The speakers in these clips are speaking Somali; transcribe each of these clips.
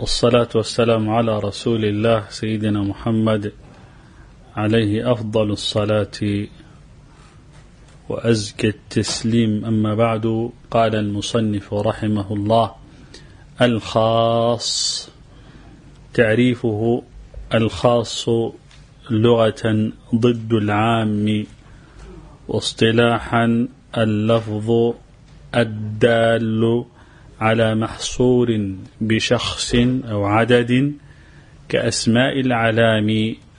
والصلاة والسلام على رسول الله سيدنا محمد عليه أفضل الصلاة وأزكى التسليم أما بعد قال المصنف رحمه الله الخاص تعريفه الخاص لغة ضد العام واصطلاحا اللفظ الدال على محصور بشخص أو عدد كأسماء العلام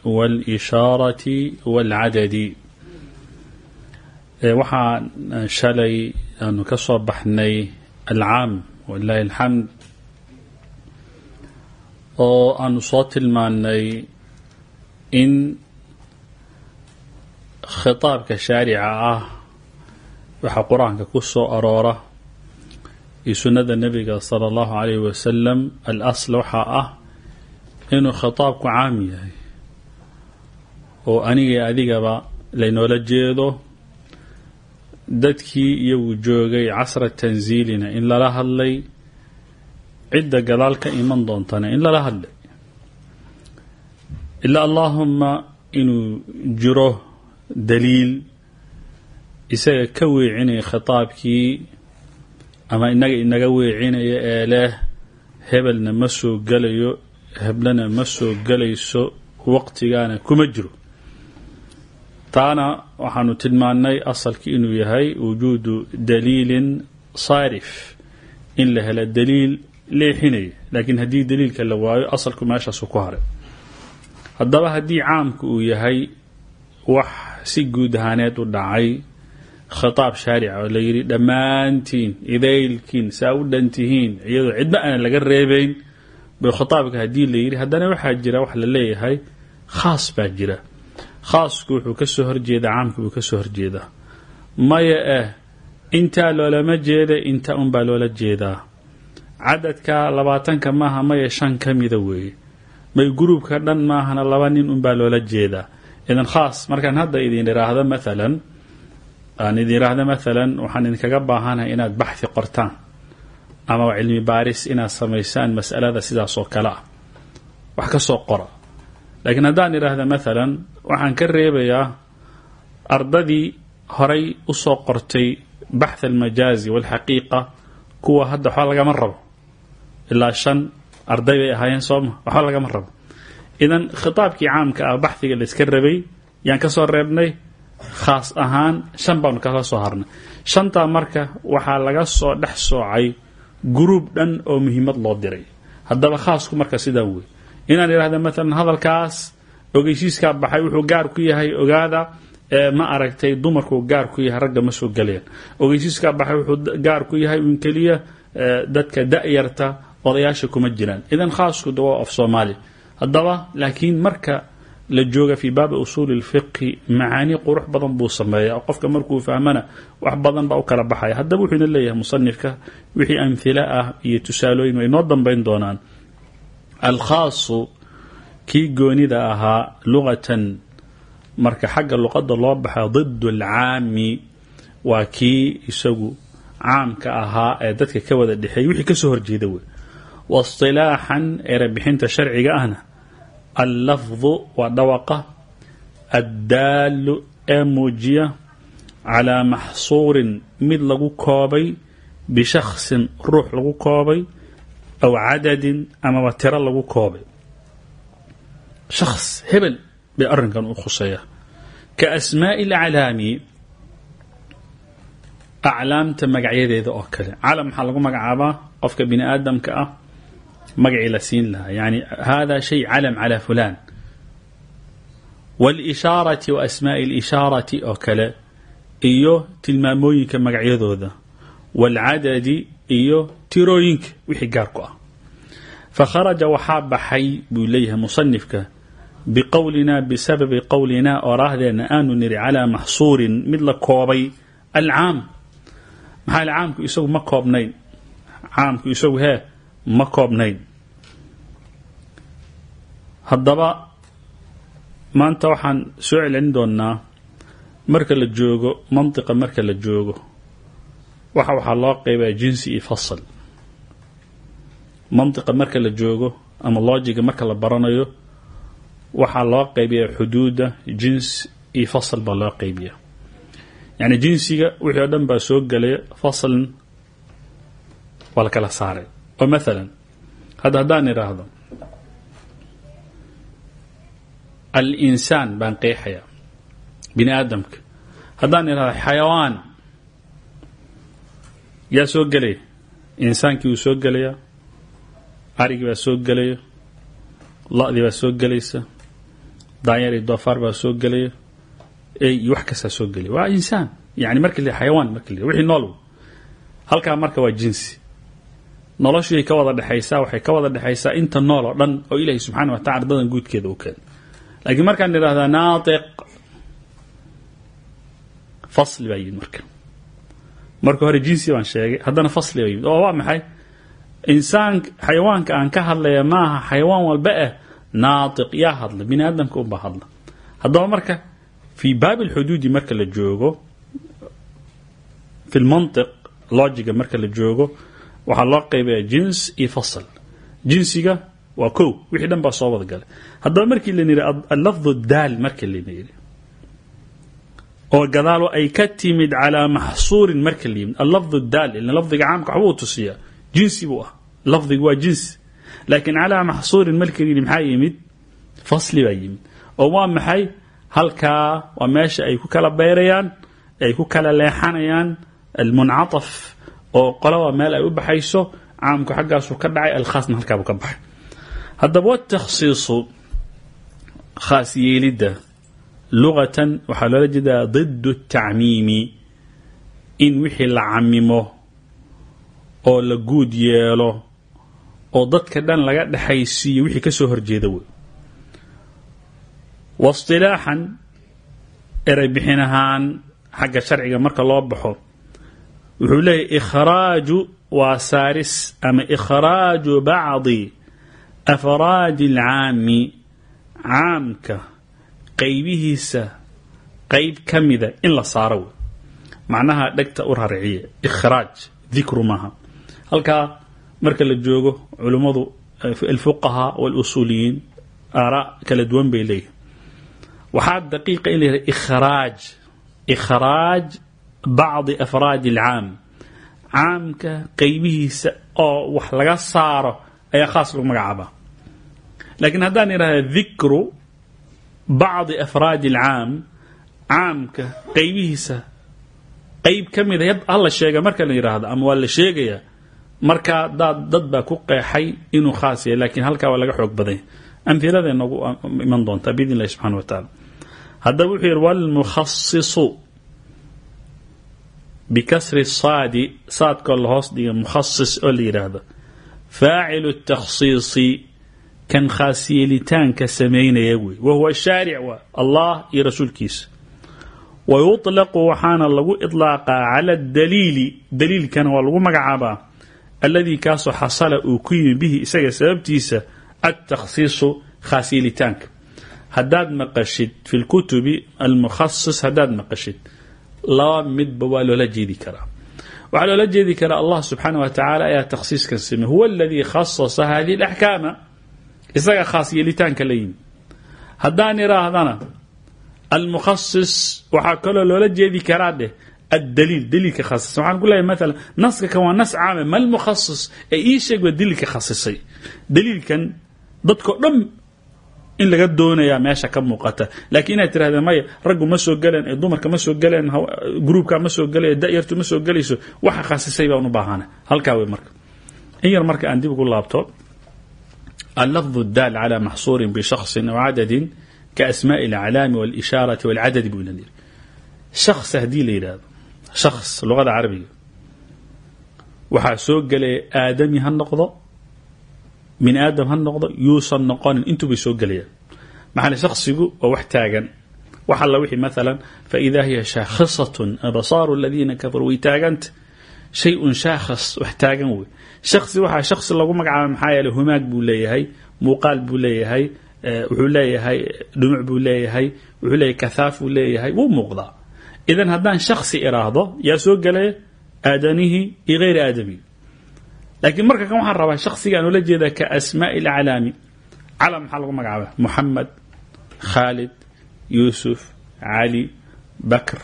والإشارة والعدد waxaan shalay aanu ka soo baxnay alcaam walaahi alxamd oo aanu soo tilmaannay in khitaabka shaarica ah waxaa qur-aanka ku soo aroora iyo sunnada nebiga sala allahu calayhi wasalam al asl waxaa ah inuu khitaabku caam yahay. Oo aniga adigaba laynoola jeedo dadkii iyagu joogay casra tanziilina in lala hadlay cidda gadaal ka iman doontana in lala hadlay. Ilaa allaahumma inuu jiro daliil isaga ka weecinaya khitaabkii ama inaga inaga weecinaya ee leh hebelna ma soo gelayo heblena ma soo gelayso waqtigaana kuma jiro. Taana waxaanu tilmaannay asalkii inuu yahay wujuudu daliilin saarif. In la helo daliil leexinaya laakiin haddii daliilka la waayo asalku meeshaasu ku haray. Haddaba haddii caamku uu yahay wax si guud ahaaneed u dhacay khitaab shaarica oo la yidhi dhammaantiin idaylkiin saa u dhantihiin iyadoo cidba aana laga reebayn. Bay khitaabka haddii la yidhi haddana waxaa jira wax la leeyahay khaas baa jira. Khaasku wuxuu ka soo horjeedaa caamku buu ka soo horjeedaa maya eh intaa loolama jeeda inta unbaa loola jeedaa. Cadadka labaatanka maaha maya shan ka mida weeye. May gruubka dhan maahana laba nin unbaa loola jeedaa. Idan khaas markaan hadda idin idhaahdo maalan aan idin idhaahdo maalan waxaan idinkaga baahanahay inaad baxhi qortaan ama cilmi baaris inaad samaysaan mas'alada sidaas oo kale ah. Wax ka soo qora. Laakiin haddaan idhaahda maalan waxaan ka reebayaa ardadii horay u soo qortay baxth almajaazi walxaqiiqa kuwa hadda waxba lagama rabo. Ilaa shan arday bay ahaayeen sooma waxba lagama rabo. Idan khitaabkii caamka ah baxhiga layska rabay yaan ka soo reebnay khaas ahaan shan baanu kala soo harnay. Shantaa marka waxaa laga soo dhex soocay guruub dhan oo muhiimad loo diray. Haddaba khaasku marka sidaa wey inaan idhahda maalan hadalkaas ogeysiiskaa baxay wuxuu gaar ku yahay ogaada ma aragtay dumarku gaar ku yahay ragga ma soo gelayaan ogeysiiskaa baxay wuxuu gaar ku yahay un keliya dadka da-yarta odayaasha kuma jiraan. Idan khaasku de waa af soomaali. Haddaba laakiin marka la jooga fii baabi usuuli lfiqhi macaani qurux badan buu sameeya qofka markuu fahmana wax badan baa u kala baxaya. Haddaba wuxuuna leeyahay musanifka wixii amhila ah iyo tusaalooyin way noo dambayn doonaan. Alkhaasu kii goonida ahaa luqatan marka xagga luqadda loo baxa did alcaami waa kii isagu caamka ahaa ee dadka ka wada dhexeeyay wixii ka soo horjeeda wey waistilaaxan erebixinta sharciga ahna allafdu waa dhawaqa addaalu ee muujiya calaa maxsuurin mid lagu koobay bishaksin ruux lagu koobay aw cadadin amaba tiro lagu koobay. Shakhs hebel bay arrinkan u khuseeyaa ka asmaa'i alaclaami aclaamta magacyadeeda oo kale. Calam maxaa lagu magacaabaa? Qofka bini aadamka ah magacii la siin lahaa. Yani hada shay calam calaa fulaan waalishaarati wa asmaa'i alishaarati oo kale iyo tilmaamooyinka magacyadooda. Waalcadadi iyo tirooyinka wixii gaar ku ah fakharaja waxaa baxay buu leeyahay musanifka biqowlinaa bisababi qowlinaa oraahdeenna aanu niri calaa maxsuurin mid la koobay alcaam. Maxaa caamku isagu ma koobnayn? Caamku isagu hee ma koobnayn. Haddaba maanta waxaan soo celcelin doonnaa marka la joogo mantiqa marka la joogo. Waxa waxaa loo qeybaa jinsi iyo fasal. Mantiqa marka la joogo ama logiga marka la baranayo waxaa loo qeybiyaa xuduuda jins iyo fasal baa loo qeybiyaa. Yani jinsiga wixii o dhan baa soo gelaya fasln waa la kala saaray oo maalan hadda haddaan idhaahdo alinsaan baan qeexayaa bini aadamka haddaan idhahdo xayawaan yaa soo gelaya insaankii wuu soo gelayaa arigii baa soo gelaya lo-dii baa soo gelaysa daanyar iyo doofaar baa soo gelaya ey wax kastaa soo gelaya waa insaan yani marka xayawaan marka wixii nool. Halkaa marka waa jinsi noloshay ka wada dhexaysaa waxay ka wada dhexaysaa inta nool oo dhan oo ilaahay subxana wa tacala dadan guudkeeda u keenay laakiin markaan idhahdaa naatiq fasli baa yimid marka. Marka hore jinsi baan sheegay haddana fasli baa yimid. Oo waa maxay? Insaan xayawaanka aan ka hadlaya maaha xayawaan walba ah naatiq yaa hadla bini aadamka unbaa hadla. Haddaba marka fii baabi alxuduudi marka la joogo fi lmantiq logiga marka la joogo waxaa loo qeybaya jins iyo fasl jinsiga waa ko wixii dhan baa soo wada galay. Haddaba markii la yidhi allafdu daal marka layna yidhi oo gadaalo ay ka timid calaa maxsuurin marka la yimid. Allafdu daal ila lafdiga caamka waxbuu tusiyaa. Jinsi buu ah lafdigu waa jinsi laakiin calaa maxsuurin marka la yidhi maxaa yimid? Fasli baa yimid. Oo waa maxay? Halkaa waa meesha ay ku kala beyrayaan ay ku kala leexanayaan almuncaطaf oo qolaba meel ay u baxayso caamku xaggaasu ka dhacay alkhaasna halkaabu ka baxay. Hadaba watakhsiisu khaas yeelidda luqatan waxaa loola jeedaa did اtacmiimi in wixii la camimo oo la guud yeelo oo dadka dhan laga dhexaysiiyo wixii ka soo horjeeda wey. Wasilaaxan ereybixin ahaan xagga sharciga marka loo baxo wuxuu leeyahy ikhraaju waa saaris ama ikhraaju bacdi afraadi اlcaami caamka qaybihiisa qayb ka mida in la saaro wey macnaha dhegta u rarciye ikhraaj dikru maaha. Halkaa marka la joogo culummadu alfuqahaa walusuuliyiin aaraa kala duwan bay leeyihiin waxaa daqiiqa in la yihah ikhraaj ikhraaj bacdi afraadi alcaam. Caamka qaybihiisa oo wax laga saaro ayaa khaas lagu magacaabaa. Laakiin haddaan idhahda dikru bacdi afraadi alcaam caamka qaybihiisa qayb ka mida hala sheega marka la yidhaahdo ama waa la sheegayaa markaa daad dad baa ku qeexay inuu khaas yahay lakiin halkaa waa laga xoog badanya amhiladay noogu iman doontaa biidn bikasri saadi saadkoo la hoos dhiga mukhasis oo la yidhaahdo faacilu takhsiisi kan khaas yeelitaanka samaynaya wey. Wahuwa shaaric waa allah iyo rasuulkiisa. Wa yuطlaqu waxaana lagu iطlaaqaa cala daliili daliilkana waa lagu magacaabaa alladii kaasoo xasala uu ku yimi bihi isaga sababtiisa altakhsiisu khaas yeelitaanka. Haddaad maqashid fi lkutubi almukhasis haddaad maqashid laba midba waa loola jeedi karaa. Waxaa loola jeedi karaa allah subxaana wa tacaala ayaa takhsiiskan samey huwa aladii khasasa hadihi اlaxkaama isaga khaas yeelitaanka la yimi haddaan idhaahdana almukhasis waxaa kaloo loola jeedi karaa dheh addaliil daliilka khasisa waxaan ku leeyahay maalan naska kan waa nas caame ma lmukhasis ee ii sheeg waa daliilka khasisay daliilkan dadkao dhan in laga doonayaa meesha ka muuqata laakiin inaad tirahdeen maya raggu ma soo galeen ee dumarka ma soo galeen gruubka ma soo gelaya da'yartu ma soo gelayso waxa khasisay baan u baahana halkaa wey marka in yar marka aan dib ugu laabto اللفظ الدال على محصور بشخص أو عدد كأسماء الأعلام والإشارة والعدد بولنير شخص هدي ليراد شخص لغة عربية waxaa soo gelaya aadami ha noqdo bini aadam ha noqdo yuusan noqonin intubay soo gelayaan. Maxaa shaksigu waa wax taagan. Wax alla wixii maalan faidaa hiya shaakhisatun absaaru aladiina kafaruu way taaganta. Shay-un shaakhis wax taagan wey. Lagu magacaaba maxaa yeeley humaag buu leeyahay muuqaal buu leeyahay wuxuu leeyahay dhumuc buu leeyahay wuxuu leeyahay kathaaf buu leeyahay wuu muuqdaa. Idan haddaan shaksi iraahdo yaa soo gelaya aadanihii iyo hayri aadamihi laakiin marka kan waxaan rabaa shaksiga aan ula jeedaa ka asmaa'i alcalaami calam maxaa lagu magacaaba muxamed khaalid yuusuf bakr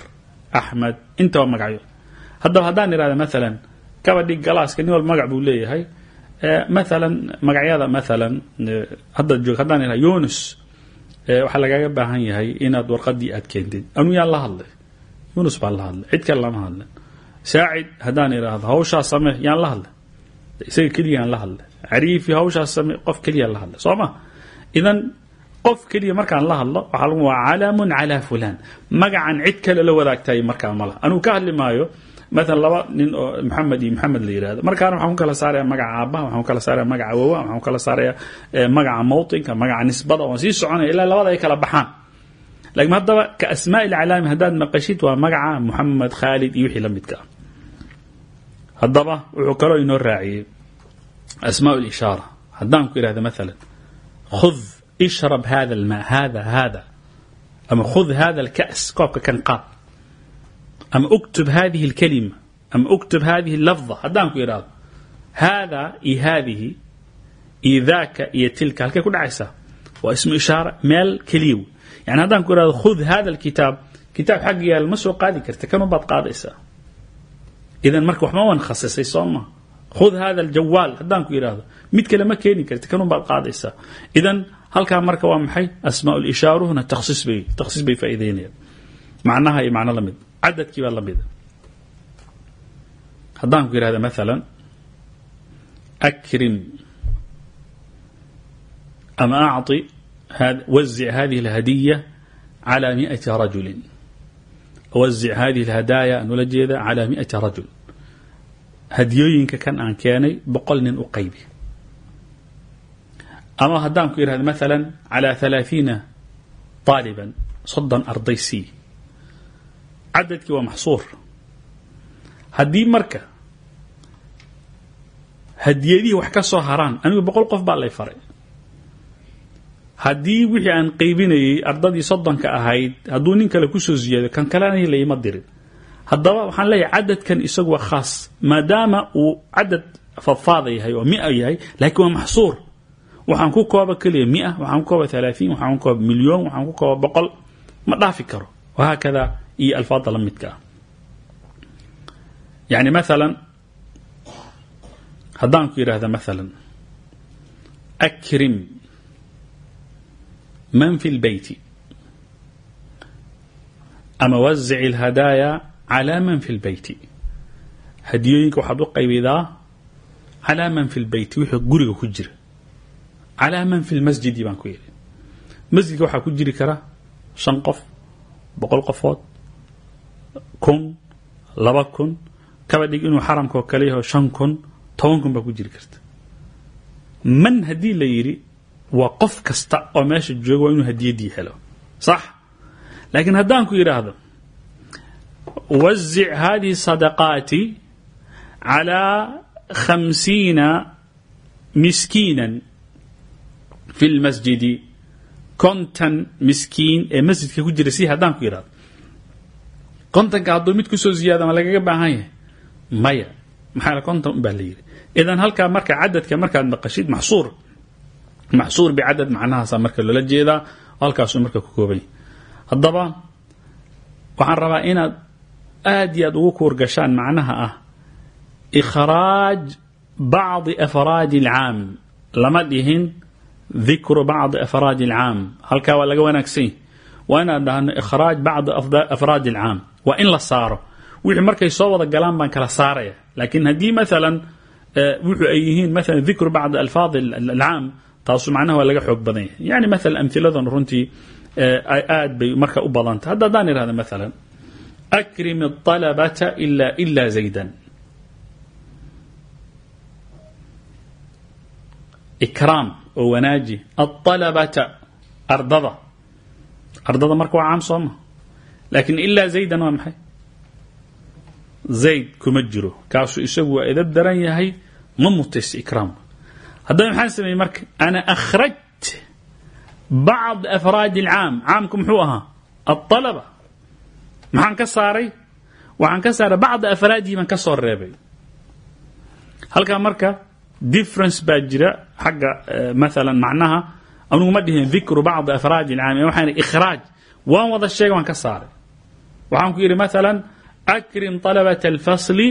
axmed. Intaba magacyo. Haddaba haddaan irahda maalan kabadhig galaaska nin walba magac buu leeyahay. Maalan magacyada maalan hadda joog haddaan irahda yunus waxaa lagaaga baahan yahay inaad warqadii aad keentid. Anu yaan la hadlay yunus baan la hadlay cid kale lama hadlin. Saacid haddaan idhaahdo hawshaa samee yaan la hadlay isaga keliyaan la hadlay cariifi hawshaas samee qof keliyaan la hadlay soo ma? Idan qof keliya markaan la hadlo waxaa lagu calamun calaa fulaan. Magacan cid kale la wadaagtay markaa ma laha anugu ka hadli maayo maalan laba nin oo maxamed iyo maxamed la yidhahdo markaana waxaan ku kala saaraya magaca aabbaha waxaan ku kala saaraya magaca awowa waxaan ku kala saaraya magaca mawtinka magaca nisbada waan sii soconaya ilaa labada ay kala baxaan. Laakiin haddaba ka asmaa ilcalaami haddaad maqashid waa magaca muxamed khaalid iyo wixii la midka ah haddaba wuxuu kaloo inoo raaciyey asmaa lishaara haddaan ku idhahda maalan khud ishrab hada almaa hada hada ama khud hada alka's koobka kan qaad ama uktub hadihi alkalima ama uktub hadihi allafda haddaan ku idhaahdo hada iyo hadihi iyo daaka iyo ku dhacaysaa waa ismu ishaara meel keliya yani haddaan ku idhahdo khud hada alkitaab kitaab xagga yaal ma soo qaadi karta kanun baad qaadaysaa idan marka waxma wan khasisay soo ma khud hada aljawaal haddaan ku idhaahdo mid kale ma keeni karti kanun baad qaadaysaa idan halkaa marka waa maxay asmaa lishaaruhuna takhsiis bay takhsiis bay faa'iideynayaan macnaha iyo macno lamid cadadkii baa lamida haddaan ku idhahda maalan akrim ama acطi wazic hadihi alhadiya calى miئati rajuli wazic hadihi alhadaaya aan ula jeeda calى miئati rajul hadiyooyinka kan aan keenay boqol nin u qaybi ama haddaan ku idhahdo maalan calى ثalaaثiina طaaliban soddon arday c cadadkii waa maxsuur haddii marka hadiyadihii wax ka soo haraan anigu boqol qof baa lay faray haddii wixii aan qaybinayey ardadii soddonka ahayd hadduu nin kale ku soo ziyaado kan kalena layma dirin. Haddaba waxaan leeyahay cadadkan isagu waa khaas maadaama uu cadad fadfaada yahay oo mia yahay laakiin waa maxsuur. Waxaan ku kooba keliya mia waxaan ku kooba alaaثiin waxaan ku kooba milyoon waxaan ku kooba boqol. Ma dhaafi karo. Wahaakada iyo alfaada la midka. Yani maalan haddaan ku yidhahda maalan akrim man fi اlbeyti ama wazic اlhadaaya calى man fi اlbeyti hadiyooyinka waxaad u qaybidaa calى man fi اlbeyti wixii guriga ku jira calى man fi lmasjidi baan ku yidhi masjidka waxaa ku jiri kara shan qof boqol qofood kun laba kun kaba dhig inuu xaramka oo kale yaho shan kun toban kun baa ku jiri karta man haddii la yidhi waa qof kasta oo meesha jooga waa inuu hadiyaddii helo. Sax. Laakiin haddaan ku yidhaahdo wazic hadihi sadaqaati calىa khamsiina miskiina fi lmasjidi konton miskiin ee masjidka ku jira si haddaan ku yidhahdo kontonka hadduu mid ku soo ziyaada ma lagaga baahan yahay? Maya. Maxaa konton un baa la yidhi? Idan halkaa marka cadadka maxsuur bicadad macnahaasa marka loola jeedaa halkaasuu marka ku kooban yahay haddaba waxaan rabaa inaad aad iyo aad ugu kuurgashaan macnaha ah ikhraaj bacdi afraadi alcaam lama dhihin dikru bacdi afraadi alcaam halkaa waa laga wanaagsan yahy waa inaad dhahno ikhraaj bacdi afraadi alcaam waa in markay soo wada galaan baan kala saaraya. Laakiin haddii maalan wuxuu ay yihiin maalan dikru bacdi alfaadi taasu macnaha waa laga xoog badan yahay yani maalan amhiladan runtii aad bay marka u badantah hadda haddaan ihahda maalan akrim الطalabata ila ila zaydan ikraam oo wanaaji aطalabata ardada ardada marka waa caam sooma laakiin ilaa zaydan waa maxay zayd kuma jiro kaasuu isagu waa edab daran yahay ma mutaysa ikraam haddaba maxaan sameeyey marka ana akhrajt bacd afraad اlcaam caamku muxuu ahaa aلطalaba maxaan ka saaray waxaan ka saaray bacda afraadihi baan ka soo reebay halkaa marka difference baa jira xagga maala macnaha anugu ma dhihin dikru bacdi afraadi اlcaam waxaan ikhraaj waan wada sheega waan ka saaray waxaan ku yidhi maala akrim طalabaة اlfasli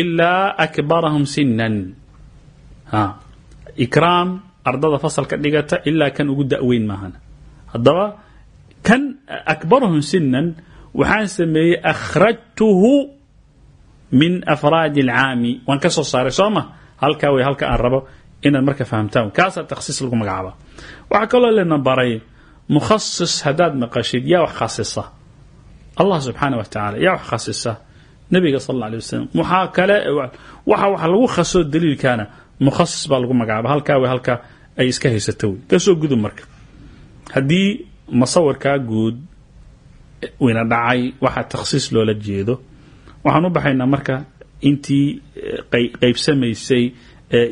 ilaa akbarahum sinan ikraam ardada fasalka dhigata ilaa kan ugu da'weyn maahan haddaba kan akbarahum sinan waxaan sameeyey akhrajtuhu min afraadi اlcaami waan ka soo saaray soo ma halkaa way halka aan rabo inaad marka fahamtaan kaasaa takhsiis lagu magacaaba waxaa kaloo lena baray mukhasis haddaad maqashid yaa wax khasisa allah subxaana wa tacaala yaa wax khasisa nabiga sal alla alay wasalam waxaa waxa wax lagu khasoo daliilkaana mukhasis baa lagu magacaaba halkaa way halka ay iska haysato wey ka soo gudub marka. Haddii masawirkaa guud wina dhacay waxaa takhsiis loola jeedo waxaan u baxaynaa marka intii qaybsamaysay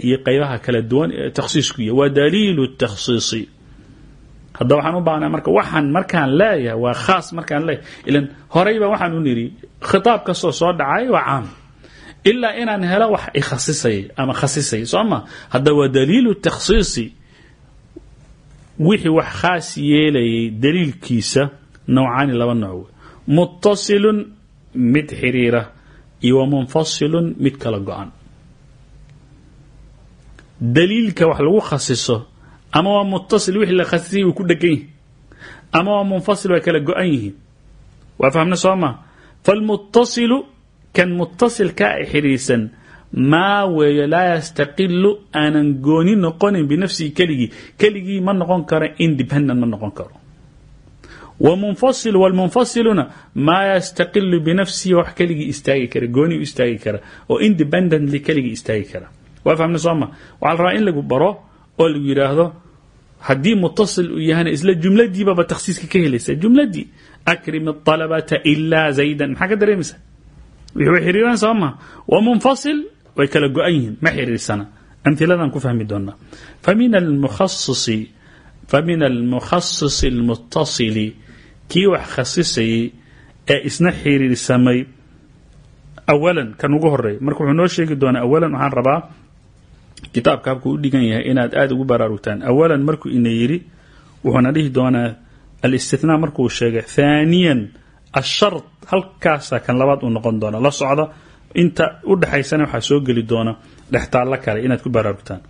iyo qaybaha kala duwan ee takhsiisku yahy waa daliilu takhsiisi hadda waxaan u baahnaa marka waxaan markaan leeyahay waa khaas markaan leeyahay. Ilan horeyba waxaan u nidhi khitaab kastoo soo dhacay waa caam ilaa inaan helo wax ikhasisayay ama khasisayay soo ma? Hadda waa daliilu takhsiisi. Wixii wax khaas yeelayay daliilkiisa nawcaani laba nooc. Muttasilun mid xiriira iyo wa munfasilun mid kala go-an. Daliilka wax lagu khasiso ama waa muttasil wixii la khasisay uu ku dhegan yihi ama waa munfasil way kala go-an yihiin. Waa fahmna soo ma? Falmuttasilu kan muttasilkaa e xiriirsan maa weeyo laa yastaqilu aanan gooni noqonin binafsihi keligii. Keligii ma noqon karo independent ma noqon karo. Wmunfasil wlmunfasiluna maa yastaqilu binafsihi wax keligii istaagi kara gooni u istaagi kara oo independently keligii istaagi kara. Waa fahmna soo ma? Waxaa la rabaa in lagu baro oo lagu yidhaahdo haddii mutasil uu yahana isla jumladiibaba takhsiiska ka helaysa. Jumladii akrim alabata ilaa zaydan. Maxaa ka way xiriiraan soo ma wa munfasil way kala go-an yihiin. Ma xiriirsana. Amhiladan ku fahmi doonaa famin almukhasisi almutasili kii wax khasisayay ee isna xiriirsamay awalan kan ugu horeey marka wuxuu noo sheegi doonaa awalan waxaan rabaa kitaabka habkuu u dhigan yahay inaad aada ugu baraarugtaan awalan markuu ina yidhi wuxuuna dhihi doonaa alistithnaa markuu sheegay thaaniyan ashard halkaasaa kan labaad uu noqon doona la socda inta u dhexaysana waxaa soo geli doona dhextaallo kale inaad ku baraarugtaan.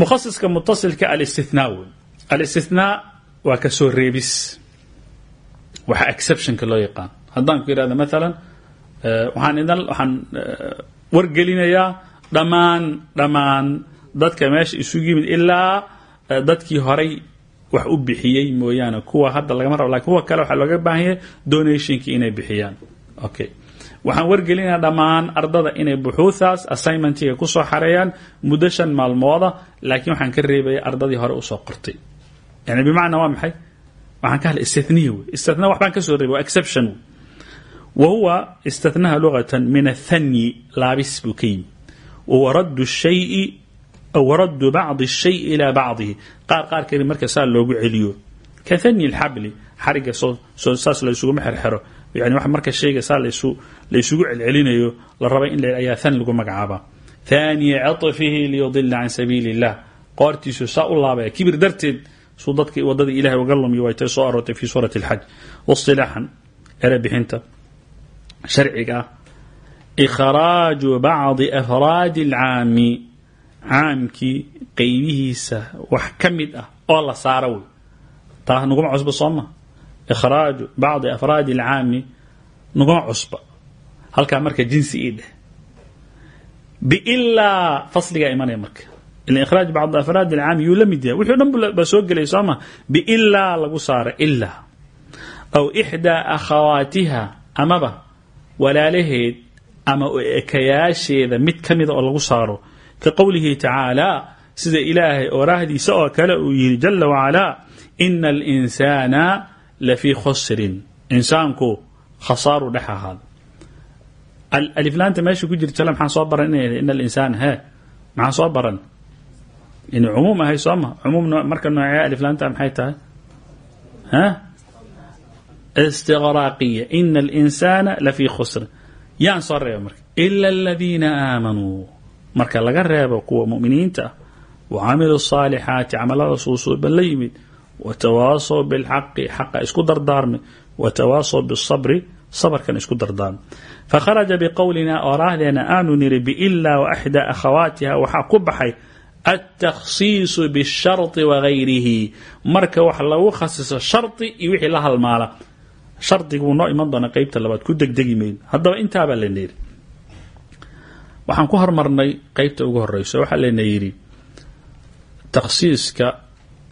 Mukhasiska mutasilka alistithnaa wey alistithnaa waa ka soo reebis. Waxa exceptionka loo yaqaan. Haddaan ku yidhahda maalan waxaan idan waxaan wargelinayaa dhammaan dhammaan dadka meesha isugu yimid ilaa dadkii horay wax u bixiyey mooyaane. Kuwa hadda lagama rabo laakiin kuwa kale waxaa looga baahanya donationkii inay bixiyaan. Okay waxaan wargelinayaa dhammaan ardada inay buxuuthaas assignmentiga ku soo xareeyaan muddo shan maalmooda laakiin waxaan ka reebaya ardadii hore u soo qortay. Yani bimacnaa waa maxay? Waxaan ka hadlay istithniya wey. Istithna waxbaan ka soo reebay exception wey. Wa huwa istithnaha lugatan min athanyi laabis buu waraddu bacdi الshay ilaa bacdihi qaar qaar kale marka saa loogu celiyo ka thany اlxabli xariga saas la isuguma xerxero yani wax marka shayga saa la isugu celcelinayo la raba in ayaa than lagu magacaaba thaniya caطfihi liyudila can sabiili الlah qoortiisu saa u laabaya kibir darteed suu dadka wadadii ilahay uga lumiyo way tay soo aroortay fi suurati اlxaj wasilaaxan ere bixinta sharciga ah ikhraaju bacdi afraadi alcaami caamkii qeybihiisa wax ka mid ah oo la saaro wey. Taa naguma cusba sooma ikhraaju bacdi afraadi alcaami naguma cusba. Halkaa marka jinsi ii dheh. Biilaa fasligaa imanaya marka. Ila ikhraaj bacdi afraadi alcaami yuu la mid yahay. O dhan baa soo gelaya sooma biilaa lagu saaro ilaa aw ixdaa akhawaatiha amaba walaalaheed ama ekayaasheeda mid ka mida oo lagu saaro ka qowlihi tacaala sida ilaahay oraahdiisa oo kale uu yihi jala wacalaa ina alinsaana lafii khusrin insaanku khasaaru dhex ahaada aliflaanta meesha ku jirta maxaan soo baran ina ina alinsaan he maxaan soo baran. inay cumuum ahay sooma cumuum marka noocee aliflaanta maxay tahay ha istiqraaqiya ina alinsaana lafii khusrin yaan soo reeba marka ila aladiina aamanuu marka laga reebo kuwa muminiinta ah wacamilu saalixaati camaladaas uu la yimid watawaasow bilxaqi xaqa isku dardaarmi watawaasow bisabri sabarkan isku dardaarmi fakharaja biqowlina oraahdeena aanu niri biilaa waaxda akhawaatiha waxaa ku baxay altakhsiisu bishari wagayrihi marka wax lagu khasiso shari iyo wixii la halmaala shardigu wuu noo iman doona qaybta labaad ku degdegi mayn haddaba intaabaa la niri waxaan ku hormarnay qeybta ugu horeyso waxaa lana yidhi takhsiiska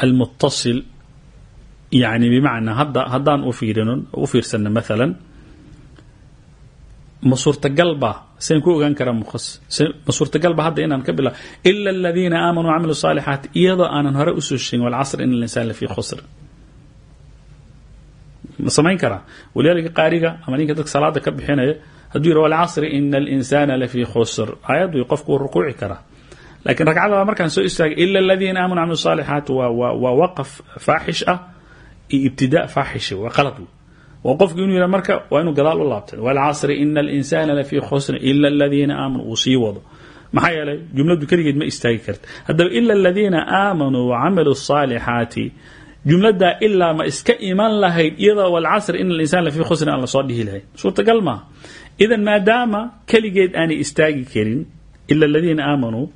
almutasil yani bimacnaa hadda haddaan ufiirin u fiirsana maalan ma suurtagal ba sayn ku ogaan karaa mukhasis ma suurtagal ba hadda inaan ka bila ila aladiina aamanuu wacamilu saalixaat iyadoo aanan hore u soo sheegin walcasr in alinsaan lafii khusr. Ma samayn karaa? Walidaalika qaariga ama ninka dadka salaada ka bixinaya hadduu yidhi walcasri ina alinsana lafii khusr. Aayaddu qofku wuu rukuuci karaa. Lakiin ragcada baa markaan soo istaagay ila aladiina aamanu camilu saalixaati waa waqaf faaxish ah iyo ibtidaa faaxish waa qalad. Waa marka waa inuu gadaal u laabtay. Walcasri ina alinsana lafii khusr ila aladiina aamanuu uu sii wado. Maxaa yeelay jumladu keligeed ma istaagi karta. Haddaba ila aladiina aamanuu wacamilu saalixaati jumladaa ilaa ma iska iman lahayd iyadoo walcasri ina alinsana lafii khusrin aan la soo dhihi lahayn. Suurtagal maaha idan maadaama keligeed aanay istaagi karin ila aladiina aamanuu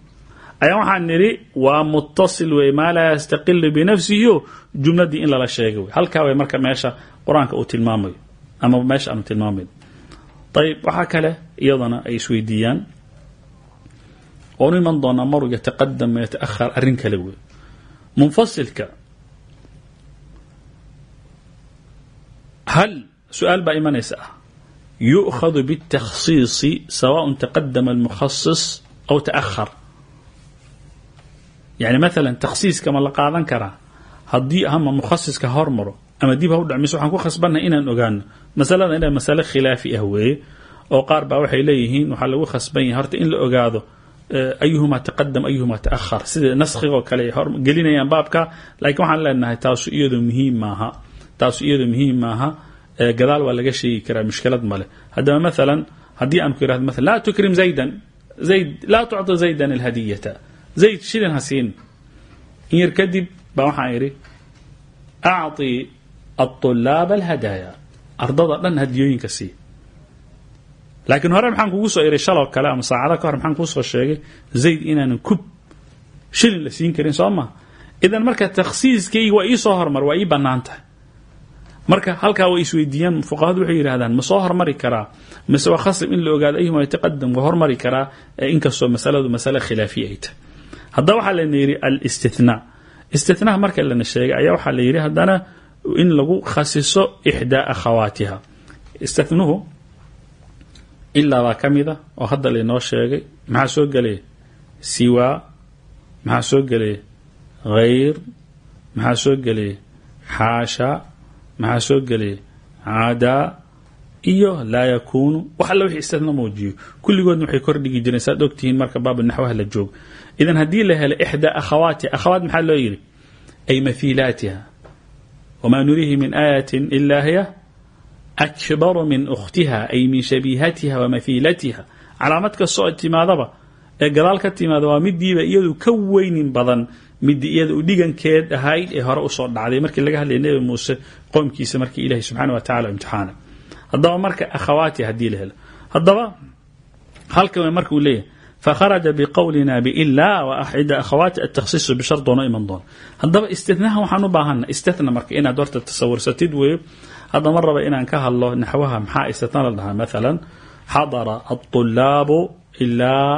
ayaa waxaan nidhi waa mutasil wey maa laa yastaqilu binafsihi. Jumladii in lala sheegay wey. Halkaa way marka meesha qur'aanka uu tilmaamayo ama meesha aanu tilmaamayo ayib waxaa kale iyadana ay isweydiiyaan oonu iman doonaa maru yataqadam yataahar arrin kale wey. Munfasilka hal su'aal baa imanaysa ah yu'khadu bالtakhsiisi sawaء taqadama اlmukhasis aw taأhar yani maala takhsiiska ma la qaadan karaa haddii ama mukhasiska hormaro ama dib ha u dhac mise waxaan ku khasbannahay inaan ogaano masalada ina masale khilaafi ah weeye oo qaar baa waxay leeyihiin waxaa lagu khasban yahay horta in la ogaado ayuhumaa taqadam ayuhumaa taahar sida naskhigo kale ay horgelinayaan baabka laakiin waxaan leenahay taasu iyadu muhiim maaha taasu iyadu muhiim maaha gadaal waa laga sheegi karaa mushkilad male haddaba maalan haddii aan ku yirahdo maala laa tukrim zaydan zayd laa tucطi zaydan alhadiyata zayd shilin ha siin in yar kadib baa waxaan idhi acطi aلطulaab alhadaaya ardada dhan hadiyooyinka sii laakiin hore maxaan kugu soo iray shaloo kale ama saacado ka hor maxaan kuu soo sheegay zayd inaanan kub shilin la siin karin soo maha idan marka takhsiiskayga waa ii soo hormar waa ii bannaan tahay marka halkaa way isweydiiyaan fuqahadu waxay yidhahdaan ma soo hormari karaa mise waa khasab in la ogaado ayuhuma yataqadam waa hormari karaa inkastoo masaladu masale khilaafiya ay tahay haddaba waxaa lana yidhi alistithnaa istithnaa marka lana sheegay ayaa waxaa la yidhi haddana in lagu khasiso ixdaa akhawaatiha. Istithnuhu ilaa baa ka mid a oo hadda laynoo sheegay maxaa soo gelaya siwaa maxaa soo gelaya hayr maxaa soo gelaya xaasha maxaa soo gelaya caadaa iyo laa yakuunu. Wax alla wixii istithna muujiyo. Kulligoodna waxay kordhigi jireen. Saad ogtihiin marka baab naxwaha la joogo idan haddii la helo ixdaa akhawaatiha akhawaat maxaa loo yidhi? Ay mahiilaatiha wamaa nuriihi min aayatin ilaa hiya akbaru min ukhtiha ay min shabiihatiha wa mahiilatiha calaamad kastoo timaadaba ee gadaal ka timaada waa midiiba iyadu ka weynin badan midii iyada u dhigankeed ahayd ee hore u soo dhacday. Markii laga hadlaya muuse qoomkiisa markii ilahi subxaana wa tacala imtixaana haddaba marka akhawaati haddii la helo. Haddaba halkan marka uu leeyahay fakharaja biqowlina biila wa axida akhawaati atakhsiisu bishar doono iman doona haddaba istithnaha waxaan u baahana istithna marka inaad horta tasawursatid weeyo. Hadda mar raba inaan ka hadlo naxwaha maxaa istithna la dhahaa? Maalan xadara aطulaabu ilaa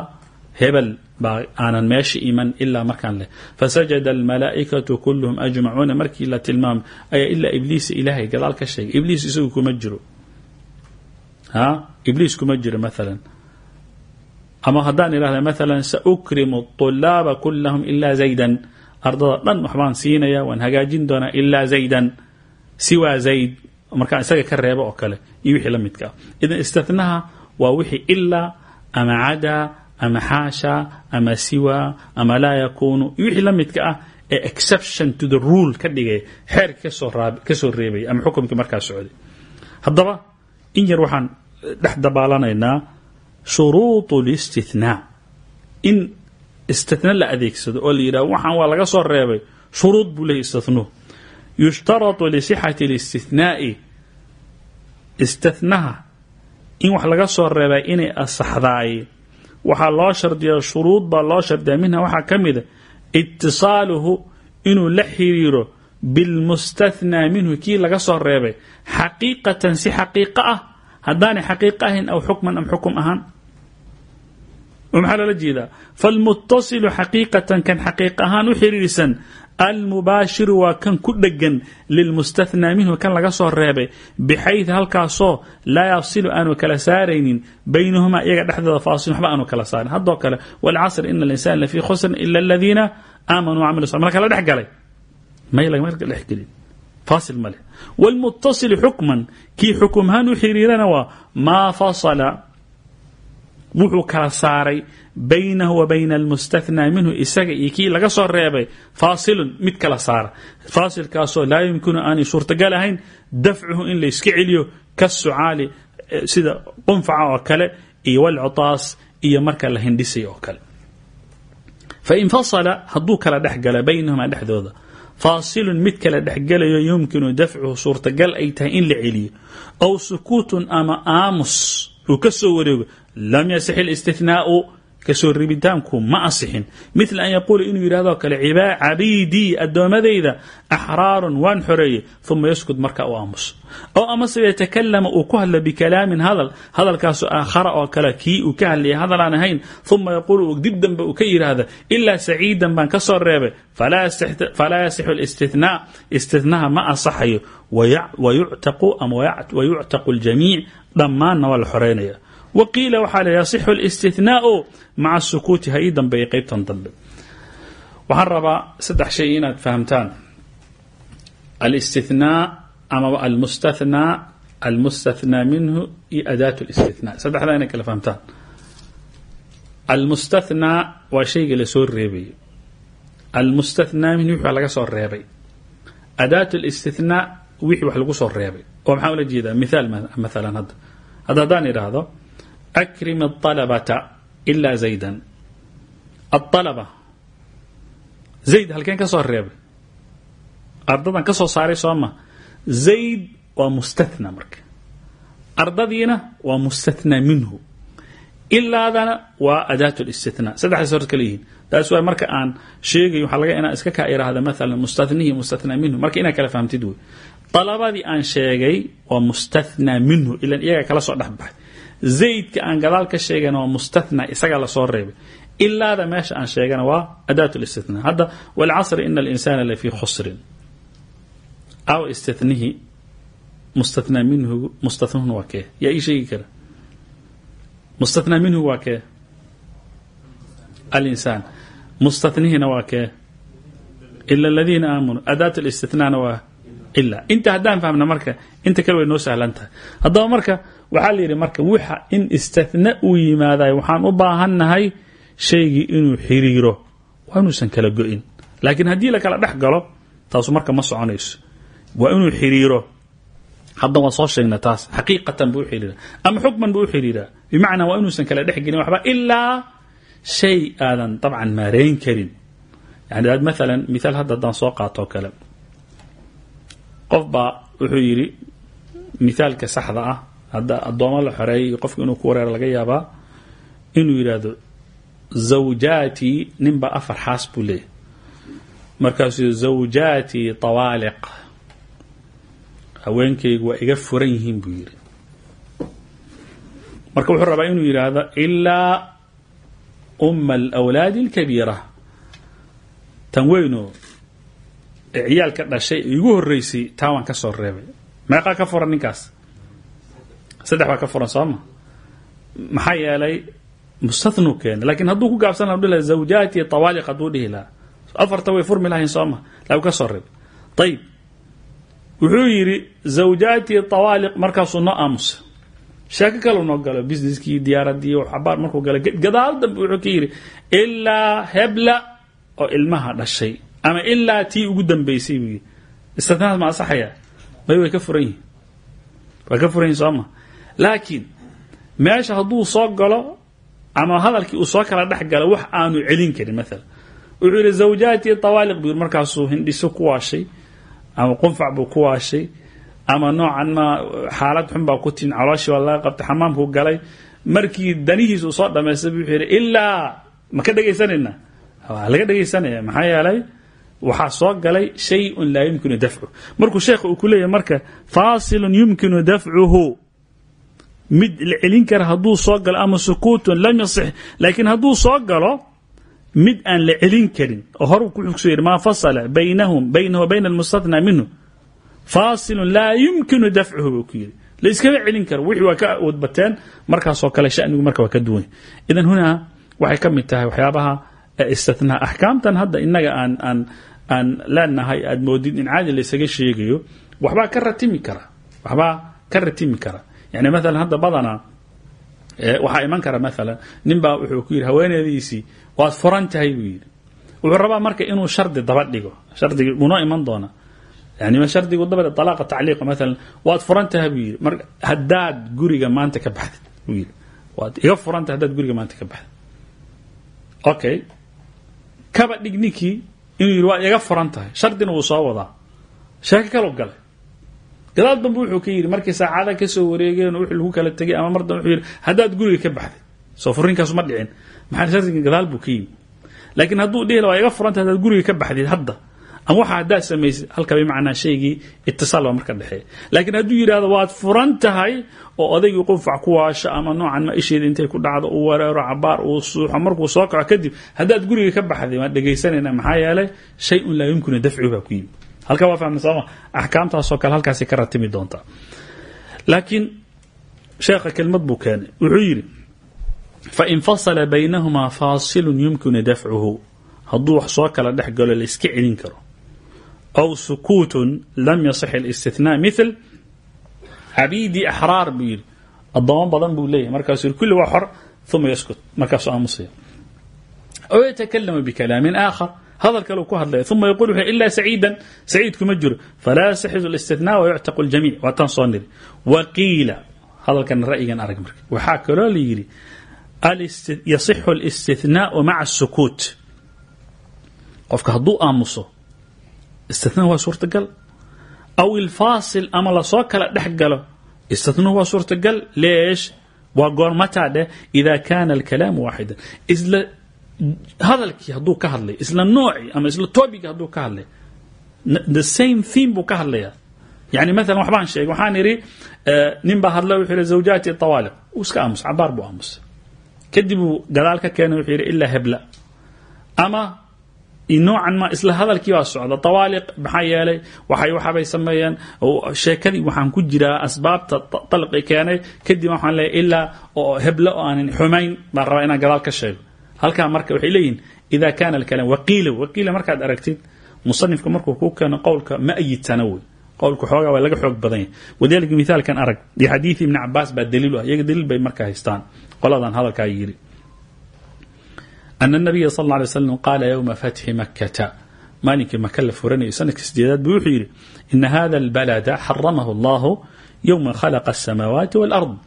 hebel aanan meesha iman ilaa markaan leh. Fasajada almalaa'ikatu kulluhum ajmacuuna markii la tilmaamay ayaa ilaa ibliisa ilaahay gadaal ka sheegay. Ibliis isagu kuma jiro. Ha? Ibliis kuma jiro maalan ama haddaan idhahda maalan saukrimu طulaaba kulahum ila zaydan. Ardada dhan waxbaan siinaya waan hagaajin doonaa ilaa zaydan. Siwaa zayd. Markaa isaga ka reebo oo kale. Iyo wixii la midka idan istinaha waa wixii ilaa ama cadaa ama xaasha ama siwa ama laa yakunu iyo wixii la midka ah ee exception to the rule ka dhigay xeerka kasoo kasoo reebay ama xukumkii markaa socday haddaba in yar waxaan dhex dabaalanaynaa shuruud اlاstinaa in istitna la adeegsado oo la yidhah waxaan waa laga soo reebay shuruud buu lehay istitnuhu yushtaratu lisixati اlاstinaa'i istinaha in wax laga soo reebay inay asaxdaay waxaa loo shardiyaa shuruud baa loo shardiyaa. Minha waxaa ka mida itisaaluhu inuu la xiriiro bilmustathnaa minhu kii laga soo reebay. Xaqiiqatan si xaqiiqo ah haddaanay xaqiiqo ahayn aw xukman am xukum ahaan. Maxaa loola jeedaa? Falmutasilu xaqiiqatan kan xaqiiq ahaan u xiriirsan almubaashiru waa kan ku dhegan lilmustathnaa minhu kan laga soo reebay bixayd halkaasoo laa yafsilu aanu kala saaraynin baynahumaa iyaga dhexdooda faasil waxba aanu kala saarin. Haddoo kale walcasr ina alinsana lafii khusrin ila aladiina aamanuu wacamilu sal marka la dhex galay may lagama dhex gelin faasil ma leh. Wاlmutasili xukman kii xukumhaan u xiriirana waa maa wuxuu kala saaray baynahu wa bayna almustathnaa minhu isaga iyo kii laga soo reebay faasilun mid kala saara. Faasilkaasoo laa yumkinu aanay suurtagal ahayn dafcuhu in layska celiyo kasucaali sida qunfaca oo kale iyo walcutaas iyo marka la hindhisay oo kale. Fain fasala hadduu kala dhex gala baynahumaa dhexdooda faasilun mid kala dhexgelayo yumkinu dafcuhu suurtagal ay tahay in la celiyo. Aw sukuutun ama aamus uu ka soo wareego lam yasix اlاstinaau ka soo ribitaanku ma asixin. Mil an yaquula inuu yidhahdo kale cabiidii addoommadayda axraarun waan xoreeyey uma yaskud marka u aamuso oo amase yatakalama uu ku hadla bikalaamin hadal hadalkaasu aakhara oo kale kii uu ka hadlayay hadalaan ahayn uma yaquulu dib dambe uu ka yidhaahdo ilaa saciidan baan ka soo reebay falaa yasixu listithnaa istithnaha ma asaxayo wayuctaqu ama wayuctaqu ljamiic dhammaanna waa la xoreynaya waqiila waxaa la yasixu listinaau maca sukuuti ha ii dambeeya qeybtan dambe. Waxaan rabaa saddex shay inaad fahamtaan. Alistinaa amaba almustathnaa almustathnaa minhu iyo adaat listithna saddexdaa inaad kala fahamtaan. Almustathnaa waa shayga la soo reebayo almustathnaa minhu wixi wax laga soo reebay. Adaat listithnaa wixii wax lagu soo reebay. Oo maxaan ula jeedaa? Mithaal mathalan hadda. Hadda haddaan idhaahdo akrim الطalabata ilaa zaydan aلطalaba zayd halkeen ka soo reebay ardadan ka soo saaray sooma zayd waa mustathnaa marka ardadiina waa mustathnaa minhu ilaadana waa adaat اlاstithnaa saddexdaas hor kala yihiin taas waa marka aan sheegayo waxaa laga inaan iska kaa iraahda maalan mustathnihi mustathnaa minhu marka inaa kala fahamtid wey dalabadii aan sheegay waa mustathnaa minhu ilan iyaga kala soo dhex baxay zaydka aan gadaal ka sheegana waa mustathna isagaa la soo reebay. Ilaada meesha aan sheegana waa adaat listithnaa hadda walcasri ina alinsaana lafii khusrin. Aw istithnihi mustathnaa minhu mustathnahuna waa kee? Yaa ii kara. Mustathnaa minhu waa kee? Alinsaan mustathnihina waa kee? Ila aladiina aamanuu adaat listithnaana waa ila inta haddaan fahmna marka inta kale way noo sahlan tahay. Marka waxaa la yidhi marka wixa in istithna uu yimaaday waxaan u baahannahay shaygii inuu xiriiro. Waa inuusan kala go-in. Laakiin la kala dhex galo marka ma soconayso. Waa inuu xiriiro. Hadda waan soo sheegna taas. Xaqiiqatan buu u xiriira ama buu u xiriiraa. Bimacnaa waa inuusan kala dhex waxba ilaa shay aadan dabcan maareyn karin. Yani maalan mithaal hadda haddaan soo qaato kale. Qof wuxuu yidhi mithaalka saxda ah hadda addoomo la xoreeyay qofku inuu ku wareero laga yaabaa inuu yidhaahdo zawjaatii ninbaa afar xaas buu leeyahy markaasuu zawjaatii tawaaliq. Haweenkaygu waa iga furan yihiin buu yidhi. Marka wuxuu rabaa inuu yidhaahdo ilaa uma alawlaadi alkabiira. Tan weynoo ciyaal ka dhashay igu horeysay taa waan ka soo reebay. Meeqaa ka furan ninkaas saddex baa ka furan sooma maxaa yeelay mustathnuu keena lakiin hadduu ku gaabsan laha laha zawjaati tawaaliq hadduu dhihi lahaa. Afarta way sooma lagu ka soo ayib wuxuu yidhi zawjaati tawaaliq markaasuu noo aamusa sheeko kaleu noo galo businesskii diyaaradii xabaar markuu gala gadaal dambe wuxuu ka yidhi ilaa hebla oo ilmaha dhashay ama ilaa tii ugu dambaysay buu ma asaxaya may way ka furan yihiin ka furan sooma laakiin meesha hadduu soo galo ama hadalkii uu soo kala dhex galo wax aanu celin karin maalan wuxuu yidhi zawjaati tawaaliq buu markaasuu hindhiso ku waashay ama qunfac buu ku waashay ama noocan ma xaalad xun baa ku timin calooshii waa laga qabtay xamaamku galay markii danihiis uu soo dhamaystay buu wuxuu yidhi ma ka dhegaysanayna waa laga dhegaysanaya maxaa yeelay waxaa soo galay shayun laa yumkinu dafcu. Markuu sheekha uu ku leeyahay marka faasilun yumkinu dafcuhu mid celin kara hadduu soo galo ama sukuutun lam yasix laakiin hadduu soo galo mid aan la celin karin oo hor wuxuu yidhi maa fasala baynahum baynahu bayna almustathnaa minhu faasilun laa yumkinu dafcuhu buu ku yidhi. Celin karo wixii waa ka wadbateen markaasoo kale shanigu marka waa ka duwan. Idan hunaa waxay ka tahay waxyaabaha istithnaa axkaamtan hadda innaga aan aan aan leenahay aad in caadi la isaga sheegayo waxbaa ka ratimi kara waxbaa ka ratimi kara yani maalan hadda badanaa waxaa iman kara maalan nin baa wuxuu ku yidhi haweeneediisii waad furan tahay wuxuu rabaa marka inuu shardi daba dhigo shardigii unoo iman doona yani shardigu daba alaaqa tacliiqa maalan waad furan tahay buu yidhi. Guriga maanta ka baxdid buu yidhi. Waad furan tahay haddaad guriga maanta ka baxdid. Okay kaba dhig inuu yidhi iga furan tahay. Shardina wuu soo wadaa. Sheeko kaloo galay gadaal dambe wuxuu ka yidhi markii saacada ka soo wareegeen oo wixii lagu kala tegay ama mar wuxuu yidhi haddaad guriga ka baxday soo furinkaasu ma dhicin. Maxaa shardigan gadaal buu ka yimi laakiin hadduu dhihi waa iga furanta haddaad guriga ka baxdid hadda ama waxa haddaad samaysid halka bimacnaa shaygii itisaal baa marka dhexeeya. Laakiin hadduu yidhahdo waad furan tahay oo odaygii qunfac ku waasho ama noocan ma isheeda intay ku dhacdo uu wareero cabaar uu suuxo markuu soo kaco kadib haddaad guriga ka baxday waan dhegaysanayna. Maxaa yeelay shay un laa yumkinu dafcu baa ku yimi halka waa fahmay sooma axkaamtaasoo kale halkaasay ka ratimi doontaa laakiin sheekha kelmad buu keenay. Wuxuu yidhi fain fasala baynahumaa faasilun yumkinu dafcuhu. Hadduu wax soo kala dhex galo la iska celin karo. Aw sukuutun lam yasix اlاstinaa mil cabiidi axraar buu yidhi. Adoomo badan buu leeyahy markaasuu yidhi kulli waa xor uma yaskut. Markaasuu aamusaya aw yatakalamu bikalaamin aakhar hadal kale ku hadlaya uma yaqul wuxuu ila saciidan saciid kuma jiro falaa yasaxidu اlاstinaa wayuctaqu اljamiic waa tan soo niri waqiila hadalkan ra'yigan arag marka waxaa kaloo la yidhi yasixu اlاstinaau maca الsukuut qofka hadduu aamuso istitna waa suurtagal aw ilfaasil ama lasoo kala dhex galo istitnuhu waa suurtagal leesh waa goormataa dheh ida kana alkalaamu waaxidan isla hadalkii hadduu ka hadlay isla noocii ama isla tobigi hadduu ka hadlay the same theme buu ka hadlayaa. Yani maalan waxbaan sheegay waxaan idhi nin baa hadla wuxuu yihi zawjaati tawaaliq uu iska aamus cabaar buu aamusay. Kadib uu gadaal ka keenay wuxuu yidhi ilaa hebla. Ama noocan ma isla hadalkii baa socda tawaaliq maxaa yeelay waxay waxabay sameeyeen sheekadii waxaan ku jiraa asbaabta dalqi keenay kadib waxaan leeyahay ilaa oo heblo oo aanan xumayn baan rabaa inaan gadaal ka sheego halkaa marka waxay leeyihiin ida kana alkalaam waqiila waqiila markaad aragtid musanifka markuu ku keeno qowlka ma-yi tanawi qowlka xoogaa waa laga xoog badan yahy wadalika mithaalkan arag bixadiidi ibni cabaas baa daliilu ah iyaga daliil bay markaa haystaan. Qoladan hadalkaa yidhi ana nabiya sal lla lay slam qaala yowma fatxi makkata. Maalinkii maka la furanayo sanadka sideedaad buu wuxuu albalada xaramahu allahu yowma khalaqa asamaawaati walard.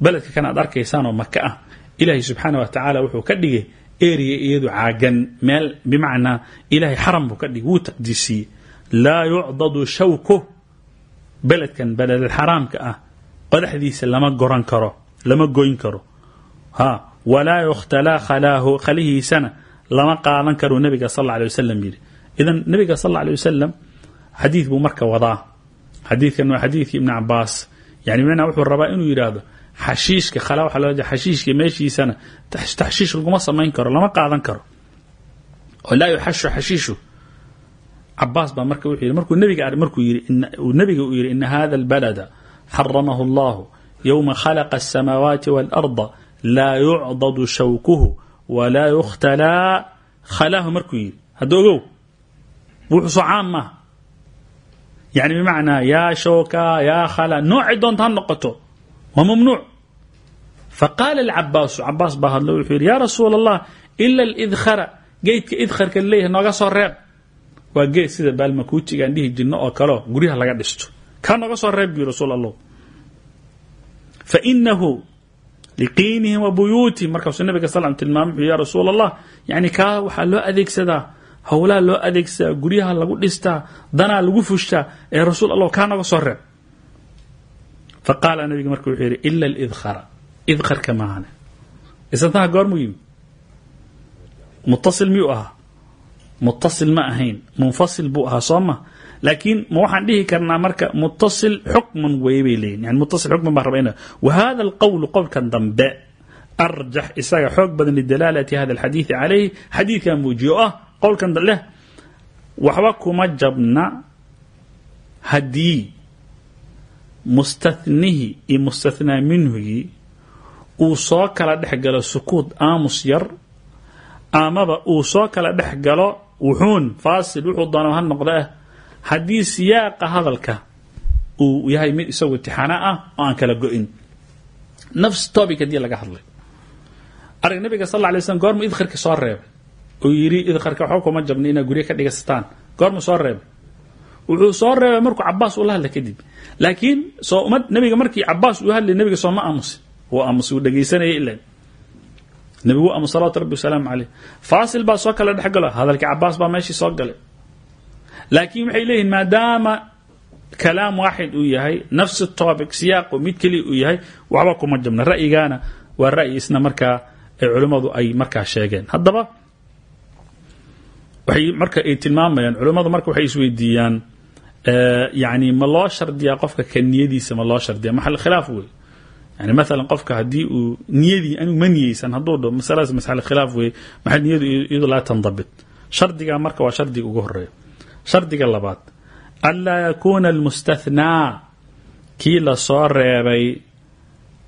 Baledka kan aad arkaysaan oo maka ah, ilaahay subxaana wa tacaala wuxuu ka dhigay eriya iyadu caagan meel bimacnaa ilahay xaram buu ka dhigay wuu taqdiisiyey laa yucdadu shawkuh beledkan beleded xaraamka ah qodaxdiisa lama goran karo lama goyn karo ha walaa yukhtalaa khalaahu khalihiisana lama qaadan karo nabiga sal alay wasalam yidhi idan nabiga sal alay wasalam xadiid buu marka wadaa xadiidkan waa xadiidkii ibni cabaas yani bimacnaa wuxuu rabaa inuu yidhaahdo xashiishka khala waxaa loo jeeda xashiishka meeshiisana taxshiish laguma samayn karo lama qaadan karo. oo laa yuxashu xashiishu. Cabaas baa marka wuxuu yidhi markuu nebiga ar markuu yidhi nebiga uu yidhi ina hada albalada xaramahu allahu yowma khalaqa asamaawaati waalarda laa yucdadu shawkuhu walaa yukhtalaa. Khalaahu markuu yidhi hadda ogow buuxuso caam maaha. Yani bimacnaa yaa shawka yaa khala noocay doonta ha noqoto waa faqaala alcabaasu cabaas baa hadlo wuxuu yidhi yaa rasuula allah ila alidkhara geedka idkharka leeyahay nooga soo reeb waa geed sida baalmakuujiga aan dhihi jirno oo kaleo guryaha laga dhisto. Kaa nooga soo reeb buu rasuul allah. Fainahu liqiinihim wa buyuutihim markaasuu nabiga sal tilmaamay wuxuu ya rasuul allah yani kaa waxaa loo adeegsadaa howlaa loo adeegsadaa guryaha lagu dhistaa danaa lagu fushtaa ee rasuul allah kaa nooga idkarka maahane. Isntaha goormuu yimi mutasil miyuu ahaa? Mutasil ma ahayn. Munfasil buu ahaa soo ma? Laakiin ma waxaan dhihi karnaa marka mutasil xukman wey bay leeyihiin yani mutasil xukman ina wa hada alqowlu qowlkan dambe arjax isaga xoog badan lidalaalati hada alxadiidi calayh xadiidkan muujiyo ah qowlkan leh waxba kuma jabna haddii mustathnihii iyo mustathnaa minhugii uu soo kala dhex galo sukuud aamus yar amaba uu soo kala dhex galo wuxuun faasil wuxuu doona ha noqda ah haddii siyaaqa hadalka uu yahay mid isagu tixana ah oo aan kala go-in. Nafs topic haddii laga hadlay. Arag nabiga sal lla lay goormu idkarka soo reebay. Oo yidhi idkarka waxba kuma jabna inaad guryo ka dhigasataan goormu soo reebay. Wuxuu soo reebay markuu cabaas ula hadla kadib. Laakiin soo umad nabiga markii cabaas uu hadlay nabiga soo ma aamusin wuu aamusay wuu dhegaysanayay ilan nabigu ama salawatu rabbi wasalaamu caleyh faasil baa soo kala dhex galo hadalkii cabaas baa meeshii soo galay. Laakiin waxay leeyihiin maadaama kalaam waaxid uu yahay nafsi topic siyaaqu mid keliya uu yahay waxba kuma jabna. Ra'yigaana waa ra'yi isna markaa ay culimmadu ay markaa sheegeen. Haddaba waxay marka ay tilmaamayaan culimmadu marka waxay isweydiiyaan yani ma loo shardiyaa yani maalan qofka haddii uu niyadii anigu ma niyeysan hadduu dho masaladaas masale khilaaf weeye maxay niyadu iyadu laa tandabit. Shardiga marka waa shardiga ugu horreeya shardiga labaad anlaa yakuuna almustathnaa kii la soo reebay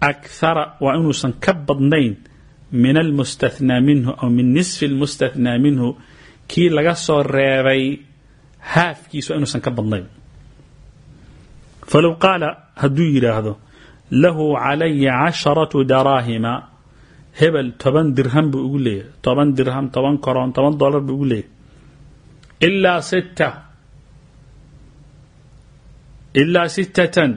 akhara waa inuusan ka badnayn min almustathnaa minhu aw min nisfi almustathnaa minhu kii laga soo reebay haafkiis waa inuusan ka badnayn. Falow qaala hadduu yidhaahdo lahu calaya casharatu daraahima. Hebel toban dirham buu ugu leeyahay. Toban dirham toban koroon toban dollar buu ugu leeyahay. Ilaa sitta. Ilaa sittatan.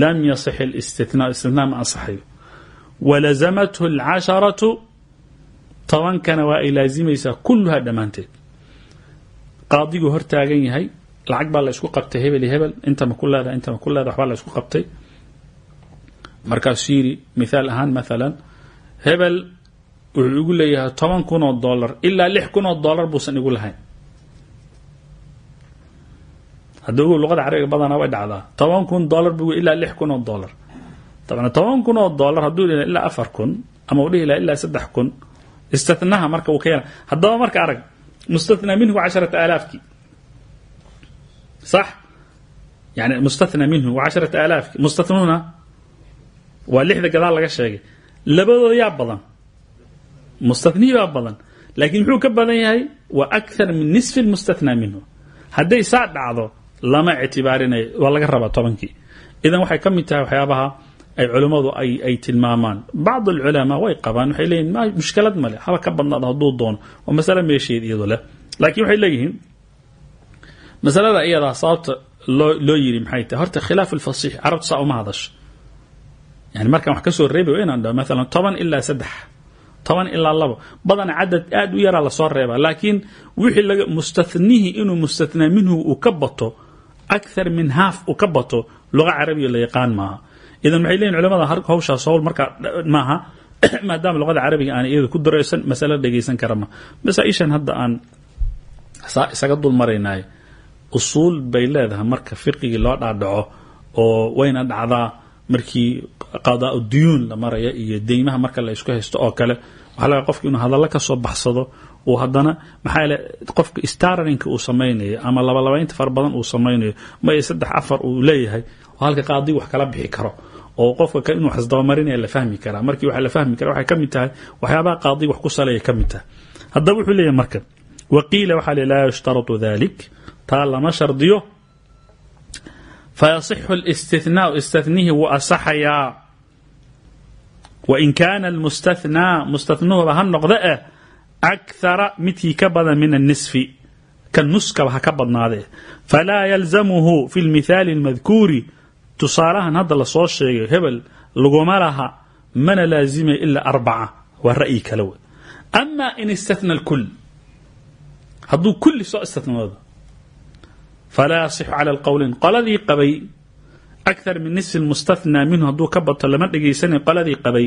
Lam yasix اlistithnaa istithnaa ma ansaxayo. Walazamathu اlcasharatu tobankana waa ay laazimaysaa kulluhaa dhammaanteed. Qaadiguu hor taagan yahay. Lacag baa la isku qabtay hebel iyo hebel. Intama ku leedahay intama ku leedahay waxbaa la isku qabtay markaasuu yidhi mithaal ahaan maalan hebel wuxuu igu leeyahay toban kun oo dollar ilaa lix kun oo dollar buusan igu lahayn. Ogow luqada carabiga badanaa way dhacdaa. Toban kun dollar buu ilaa lix kun oo dollar. Dabcan toban kun oo dollar hadduu dhihi ilaa afar kun ama uu dhihi ilaa saddex kun istithnaha marka uu keena haddaba marka arag mustathnaa minhu casharata aalaafki sax? Yani mustathnaa minhu casharata waa lixda gadaal laga sheegay. Labadooda yaa badan. Mustathnii baa badan. Laakiin muxuu ka badan yahay? Waa akthar min nisfi mustathnaa minhu. Hadday saa dhacdo lama ictibaarinayo waa laga rabaa tobankii. Idan waxay ka mid tahay waxyaabaha ay culimmadu ay tilmaamaan. Bacd alculamaa way qabaan. Waxay leeyihiin mushkilad male haba ka badnaada hadduu doono. Waa masale meesheed iyadu leh. Laakiin waxay leeyihiin masalada iyadaa sababta loo yidhi maxay tahay? Horta khilaaf alfasiix carabtu saa uma yani markaan wax ka soo reebay inaan maalan toban ilaa saddex toban ilaa labo badana cadad aad u yaraa la soo reebaa. Laakiin wixii laga mustathnihii inuu mustathnaa minhu uu ka bato min haaf uu ka bato luqa la yaqaan maaha. Idan waxay leeyihiin culamada hawshaas howl markaa maaha maadaama luqada carabiga aan iyada ku dareysan masale dhegaysan kara ma. Masaaishan hadda aan isaga dul maraynaay. Bay leedahay marka fiqigii loo dhaadhaco oo wayna dhacdaa markii qadaa duyuun la maraya iyo deymaha marka la isku haysto oo kale waxaa laga qofka inuu hadallo ka soo baxsado uu haddana maxaa le qofka staraninka uu samaynayo ama labalabaynta fara badan uu samaynayo ma saddex afar uu leeyahay halka qaadigu wax kala bixi karo oo qofka inuu xasdabamarinaya la fahmi karaa. Markii waxa la fahmi kara waxay ka tahay waxyaabaha qaadiga wax ku salaya ka tahay. Haddaba wuxuu leeyahay marka waqiila waxaa le laa yushtaratu dalik lama shardiyo fayasixu اlاstithnaau istithnihi wuu asaxayaa wain kaana almustathnaa mustathnuhuba ha noqda eh akhara midkii ka badan min الnisfi ka nuskaba ha ka badnaadee falaa yalzamuhu fi اlmithaali اlmadkuuri tusaalahan hadda lasoo sheegay hebel laguma laha mana laazimaya ilaa arbaca waa ra'yi kale wey ama in istathna اlkul hadduu kulli soo istathnoodo falaa yasixu cala alqowleyn qoladii qabay akhar min nisfi mustathnaa minhu hadduu ka bato lama dhegaysanay qoladii qabay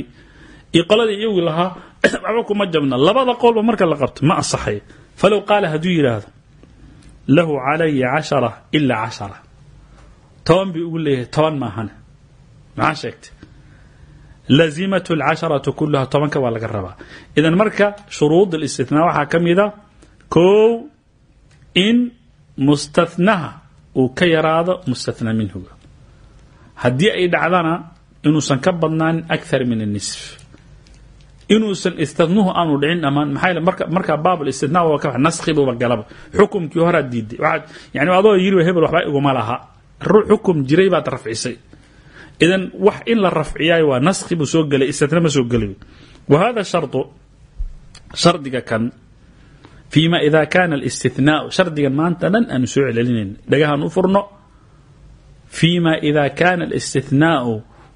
iyo qoladii iyagu lahaa waxba kuma jabna labada qowlba marka la qabto ma asaxay falow qaala hadduu yidhaahdo lahu calaya cashara ilaa cashara toban bii ugu leeyahay toban maahane maxaa sheegtay lazimat alcasharatu kuluha tobanka waa laga rabaa idan marka shuruud alistithnaa waxaa ka mida mustathnaha uu ka yaraado mustathnaa minhuga. Haddii ay dhacdana inuusan ka badnaanin akhar min anisf inuusan istithnuhu aanu dhicin dhammaan maxaa marka markaa baabul istithnaa waa ka naskhibuba galaba. Xukumkii horaad diiday yani adoo yiri hebel waxba iguma laha. Xukum jiray baad rafcisay. Idan wax in la rafciyaayo waa naskhi buu soo gelay istithna ma soo gelayo. Wa hada shardu shardiga kan فيma إida kana الاstثناء shardigan maanta dhan aanu soo celcelinayn dhagahan u furno فيma إida kana الاstثناء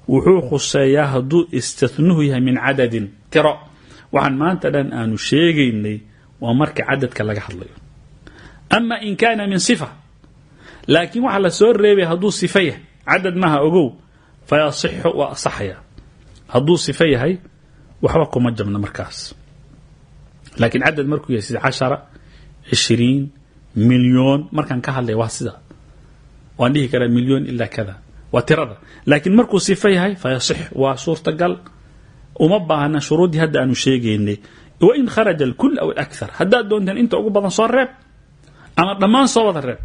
wuxuu khuseeyaa hadduu istithnuhu yahay min cadadin tiro waxaan maanta dhan aanu sheegaynay waa marka cadadka laga hadlayo أma in kana min صفة laakiin waxa la soo reebaya hadduu صifo yahay cadad maha ogow fayaصixu waa asaxaya hadduu صifo yahay waxba kuma jabna markaas laakiin cadad markuu yahay sida cashara cishiriin milyoon markaan ka hadlaya waa sida. Waan dhihi karaa milyoon ilaa kada. Waa tirada. Laakiin markuu sifo yahay fayasix waa suurtagal. Uma baahna shuruuddii hadda aanu sheegaynay. Wain kharaja alkul aw alakhar haddaad doontaan inta ugu badan soo reeb ama dhammaan soo wada reeb